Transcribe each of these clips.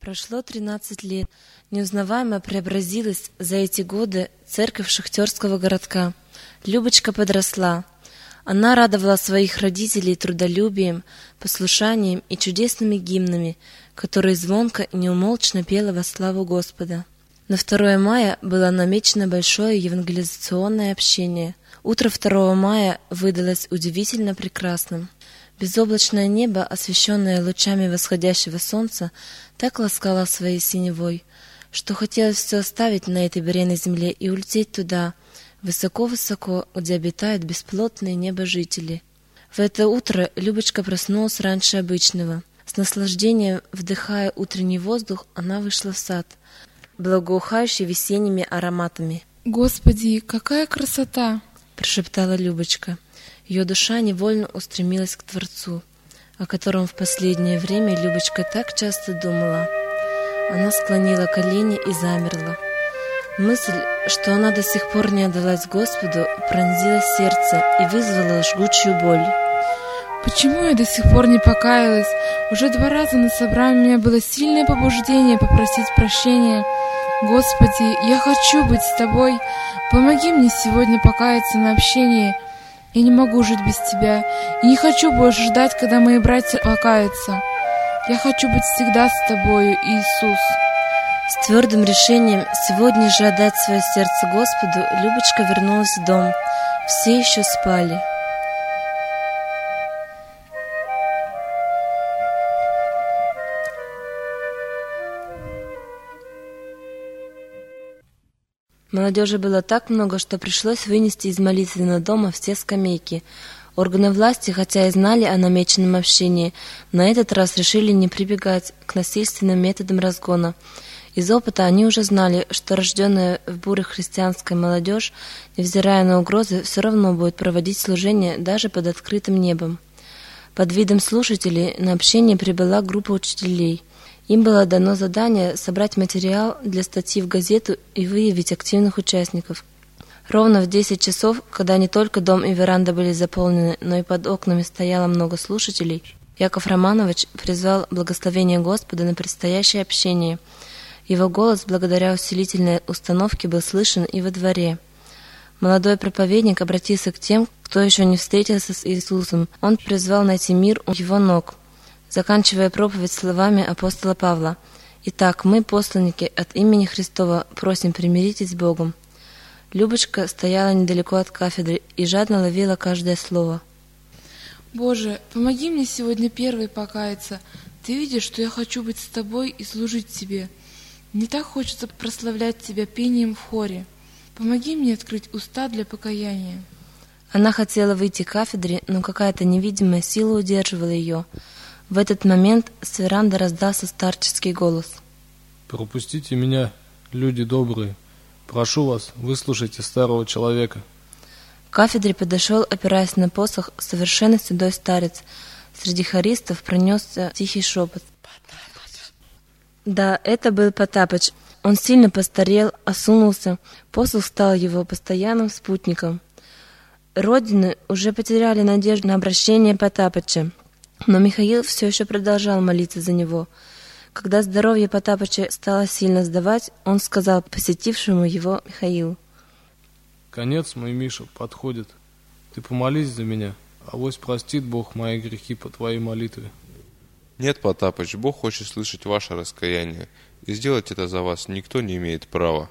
Прошло 13 лет. Неузнаваемо преобразилась за эти годы церковь шахтерского городка. Любочка подросла. Она радовала своих родителей трудолюбием, послушанием и чудесными гимнами, которые звонко и неумолчно пела во славу Господа. На 2 мая было намечено большое евангелизационное общение. Утро 2 мая выдалось удивительно прекрасным. Безоблачное небо, освещенное лучами восходящего солнца, так ласкало своей синевой, что хотелось все оставить на этой бренной земле и улететь туда, высоко-высоко, где обитают бесплотные небожители. В это утро Любочка проснулась раньше обычного. С наслаждением вдыхая утренний воздух, она вышла в сад, благоухающий весенними ароматами. «Господи, какая красота!» – прошептала Любочка – ее душа невольно устремилась к Творцу, о котором в последнее время Любочка так часто думала. Она склонила колени и замерла. Мысль, что она до сих пор не отдалась Господу, пронзила сердце и вызвала жгучую боль. Почему я до сих пор не покаялась? Уже два раза на собрании у меня было сильное побуждение попросить прощения. Господи, я хочу быть с Тобой. Помоги мне сегодня покаяться на общении. Я не могу жить без тебя и не хочу больше ждать, когда мои братья покаются. Я хочу быть всегда с тобою, Иисус. С твердым решением сегодня же отдать свое сердце Господу, Любочка вернулась в дом. Все еще спали. Молодежи было так много, что пришлось вынести из молитвенного дома все скамейки. Органы власти, хотя и знали о намеченном общении, на этот раз решили не прибегать к насильственным методам разгона. Из опыта они уже знали, что рожденная в бурях христианская молодежь, невзирая на угрозы, все равно будет проводить служение даже под открытым небом. Под видом слушателей на общение прибыла группа учителей – им было дано задание собрать материал для статьи в газету и выявить активных участников. Ровно в 10 часов, когда не только дом и веранда были заполнены, но и под окнами стояло много слушателей, Яков Романович призвал благословение Господа на предстоящее общение. Его голос, благодаря усилительной установке, был слышен и во дворе. Молодой проповедник обратился к тем, кто еще не встретился с Иисусом. Он призвал найти мир у его ног заканчивая проповедь словами апостола Павла. «Итак, мы, посланники от имени Христова, просим примиритесь с Богом». Любочка стояла недалеко от кафедры и жадно ловила каждое слово. «Боже, помоги мне сегодня первой покаяться. Ты видишь, что я хочу быть с тобой и служить тебе. Мне так хочется прославлять тебя пением в хоре. Помоги мне открыть уста для покаяния». Она хотела выйти к кафедре, но какая-то невидимая сила удерживала ее – в этот момент с веранды раздался старческий голос. «Пропустите меня, люди добрые. Прошу вас, выслушайте старого человека». К кафедре подошел, опираясь на посох, совершенно седой старец. Среди хористов пронесся тихий шепот. «Потапыч!» Да, это был Потапыч. Он сильно постарел, осунулся. Посох стал его постоянным спутником. Родины уже потеряли надежду на обращение Потапыча. Но Михаил все еще продолжал молиться за него. Когда здоровье Потапыча стало сильно сдавать, он сказал посетившему его Михаилу. «Конец мой, Миша, подходит. Ты помолись за меня, а вось простит Бог мои грехи по твоей молитве». «Нет, Потапыч, Бог хочет слышать ваше раскаяние, и сделать это за вас никто не имеет права».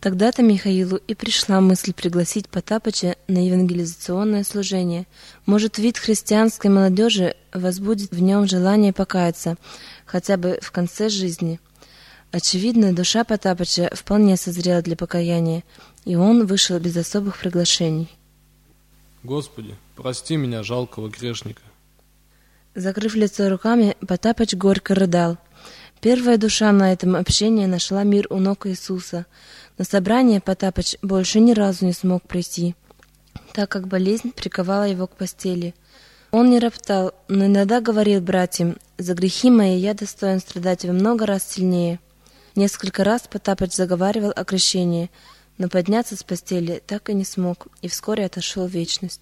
Тогда-то Михаилу и пришла мысль пригласить Потапыча на евангелизационное служение. Может, вид христианской молодежи возбудит в нем желание покаяться, хотя бы в конце жизни. Очевидно, душа Потапыча вполне созрела для покаяния, и он вышел без особых приглашений. «Господи, прости меня, жалкого грешника!» Закрыв лицо руками, Потапыч горько рыдал. Первая душа на этом общении нашла мир у ног Иисуса – на собрание Потапыч больше ни разу не смог прийти, так как болезнь приковала его к постели. Он не роптал, но иногда говорил братьям, «За грехи мои я достоин страдать во много раз сильнее». Несколько раз Потапыч заговаривал о крещении, но подняться с постели так и не смог и вскоре отошел в вечность.